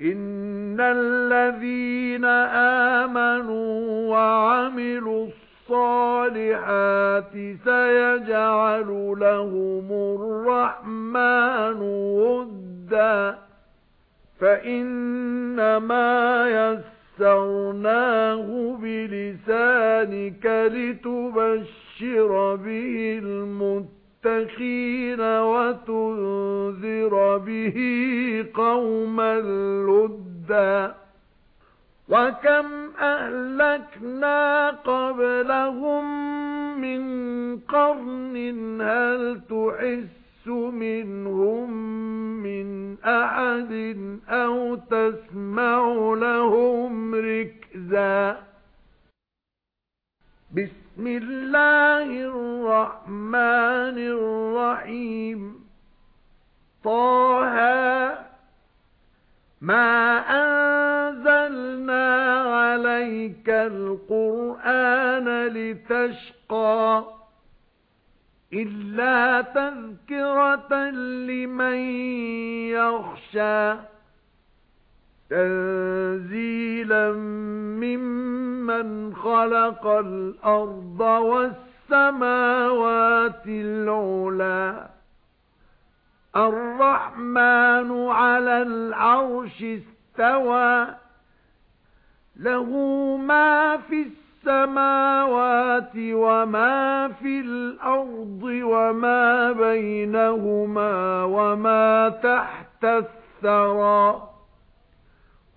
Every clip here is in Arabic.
إِنَّ الَّذِينَ آمَنُوا وَعَمِلُوا الصَّالِحَاتِ سَيَجْعَلُ لَهُمُ الرَّحْمَنُ وُدًّا فَإِنَّمَا يَسَّرْنَاهُ بِلِسَانِكَ لِتُبَشِّرَ بِهِ الْمُتَّقِينَ وَتُنذِرَ بِهِ قَوْمًا لُدًّا. وَكَمْ أَهْلَكْنَا قَبْلَهُمْ مِنْ قَرْنٍ هَلْ تُحِسُّ مِنْهُمْ مِنْ أَحَدٍ أَوْ تَسْمَعُ لَهُمْ رِكْزًا؟ بِسْمِ اللَّهِ الرَّحْمَنِ الرَّحِيمِ طه مَا أَنزَلْنَا عَلَيْكَ الْقُرْآنَ لِتَشْقَى إِلَّا تَذْكِرَةً لِمَن يَخْشَى تَنزِيلًا مِّمَّنْ خَلَقَ الْأَرْضَ وَالسَّمَاوَاتِ الْعُلَى الرَّحْمَنُ عَلَى الْعَرْشِ اسْتَوَى. لَهُ مَا فِي السَّمَاوَاتِ وَمَا فِي الْأَرْضِ وَمَا بَيْنَهُمَا وَمَا تَحْتَ الثَّرَى.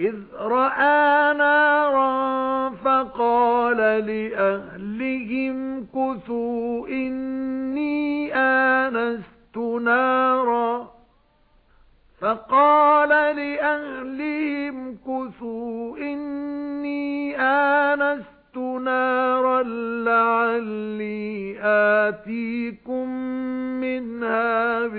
إِذْ رَأَى نَارًا فَقَالَ لِأَهْلِهِمْ كُثُوا إِنِّي آنَسْتُ نَارًا. فَقَالَ لِأَهْلِهِمْ كُثُوا إِنِّي آنَسْتُ نَارًا لَعَلِّي آتِيكُم